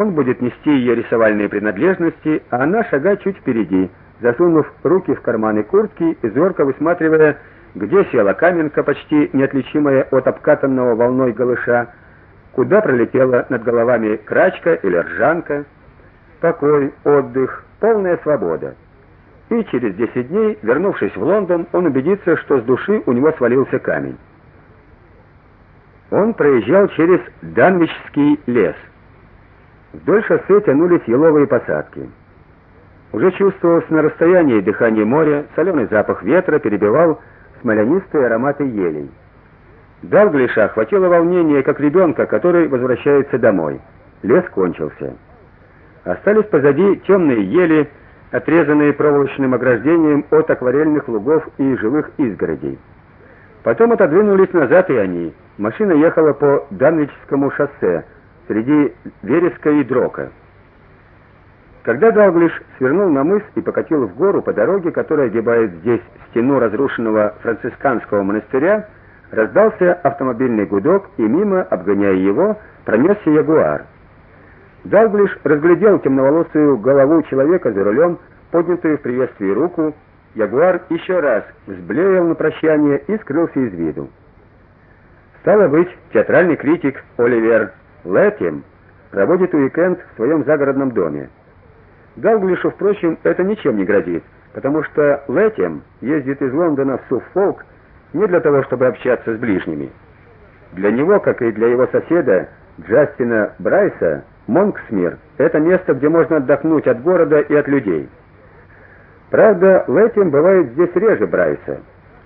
Он будет нести ее рисовальные принадлежности, а она шагать чуть впереди, засунув руки в карманы куртки и зорко высматривая, где села каменка, почти неотличимая от обкатанного волной голыша, куда пролетела над головами крачка или ржанка. Покой, отдых, полная свобода. И через 10 дней, вернувшись в Лондон, он убедится, что с души у него свалился камень. Он проезжал через Данвичский лес. Вдоль шоссе тянулись еловые посадки. Уже чувствовалось на расстоянии дыхание моря, соленый запах ветра перебивал смолянистые ароматы елей. Далглиша охватило волнение, как ребенка, который возвращается домой. Лес кончился. Остались позади темные ели, отрезанные проволочным ограждением от акварельных лугов и живых изгородей. Потом отодвинулись назад и они. Машина ехала по Данвичскому шоссе среди вереска и дрока. Когда Далглиш свернул на мыс и покатил в гору по дороге, которая огибает здесь стену разрушенного францисканского монастыря, раздался автомобильный гудок, и мимо, обгоняя его, пронесся ягуар. Далглиш разглядел темноволосую голову человека за рулем, поднятую в приветствии руку. Ягуар еще раз взблеял на прощание и скрылся из виду. Стало быть, театральный критик Оливер Лэтим проводит уикенд в своем загородном доме. Далглишу, впрочем, это ничем не грозит, потому что Лэтим ездит из Лондона в Суффолк не для того, чтобы общаться с ближними. Для него, как и для его соседа Джастина Брайса, Монксмир это место, где можно отдохнуть от города и от людей. Правда, Лэтим бывает здесь реже Брайса.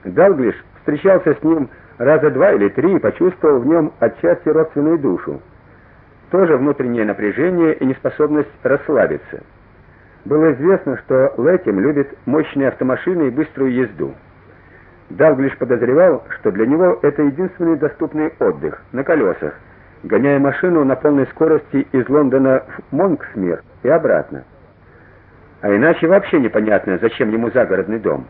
Далглиш встречался с ним раза два или три и почувствовал в нем отчасти родственную душу. Тоже внутреннее напряжение и неспособность расслабиться. Было известно, что Лэтим любит мощные автомашины и быструю езду. Далглиш подозревал, что для него это единственный доступный отдых на колесах, гоняя машину на полной скорости из Лондона в Монксмир и обратно. А иначе вообще непонятно, зачем ему загородный дом.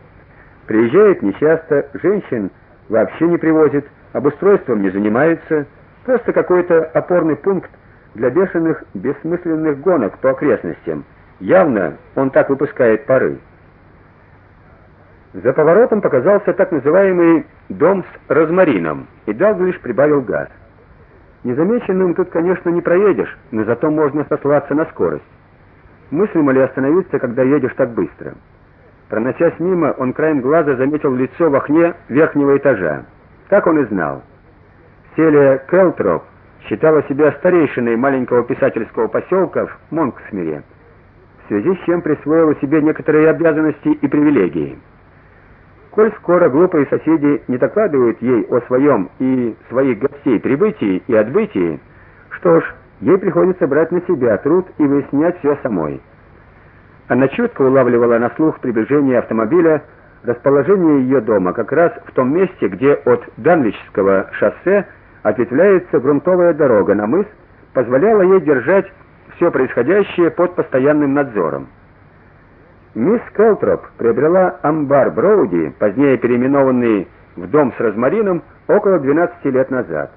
Приезжает нечасто, женщин вообще не привозит, обустройством не занимается, просто какой-то опорный пункт для бешеных бессмысленных гонок по окрестностям. Явно он так выпускает пары. За поворотом показался так называемый дом с розмарином, и Далглиш прибавил газ. Незамеченным тут, конечно, не проедешь, но зато можно сослаться на скорость. Мыслимо ли остановиться, когда едешь так быстро? Проносясь мимо, он краем глаза заметил лицо в окне верхнего этажа. Так он и знал. Селия Келтроп считала себя старейшиной маленького писательского поселка в Монксмире в связи с чем присвоила себе некоторые обязанности и привилегии. Коль скоро глупые соседи не докладывают ей о своем и своих гостей прибытии и отбытии, что ж, ей приходится брать на себя труд и выяснять все самой. Она чутко улавливала на слух приближение автомобиля, расположение ее дома как раз в том месте, где от Данвичского шоссе ответвляется грунтовая дорога на мыс, позволяла ей держать все происходящее под постоянным надзором. Мисс Келтроп приобрела амбар Броуди, позднее переименованный в дом с розмарином, около 12 лет назад.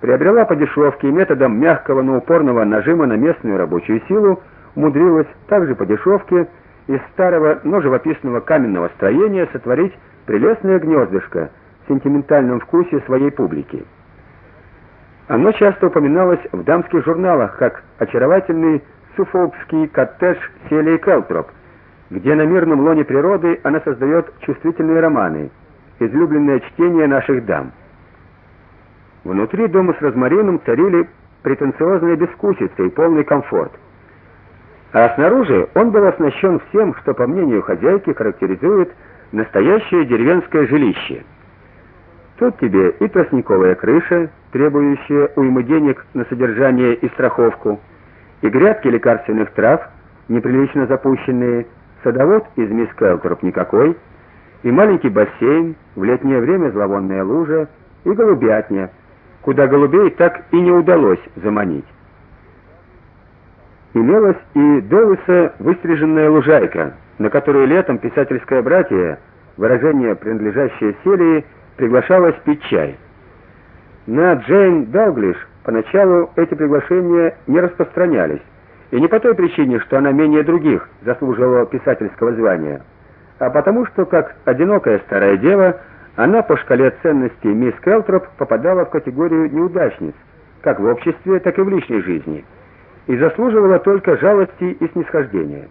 Приобрела по дешевке методом мягкого, но упорного нажима на местную рабочую силу, умудрилась также по дешевке из старого, но живописного каменного строения сотворить прелестное гнездышко в сентиментальном вкусе своей публики. Оно часто упоминалось в дамских журналах как очаровательный суфолкский коттедж Селии Келтроп, где на мирном лоне природы она создает чувствительные романы, излюбленное чтение наших дам. Внутри дома с розмарином царили претенциозная бескусица и полный комфорт. А снаружи он был оснащен всем, что, по мнению хозяйки, характеризует настоящее деревенское жилище. Тут тебе и тростниковая крыша, требующая уймы денег на содержание и страховку, и грядки лекарственных трав, неприлично запущенные, садовод из мисс Келтроп никакой, и маленький бассейн, в летнее время зловонная лужа, и голубятня, куда голубей так и не удалось заманить. Имелась и до выстриженная лужайка, на которую летом писательское братье, выражение принадлежащее Селии, приглашалась пить чай. На Джейн Далглиш Поначалу эти приглашения не распространялись, и не по той причине, что она менее других заслуживала писательского звания, а потому что, как одинокая старая дева, она по шкале ценностей мисс Келтроп попадала в категорию неудачниц, как в обществе, так и в личной жизни, и заслуживала только жалости и снисхождения.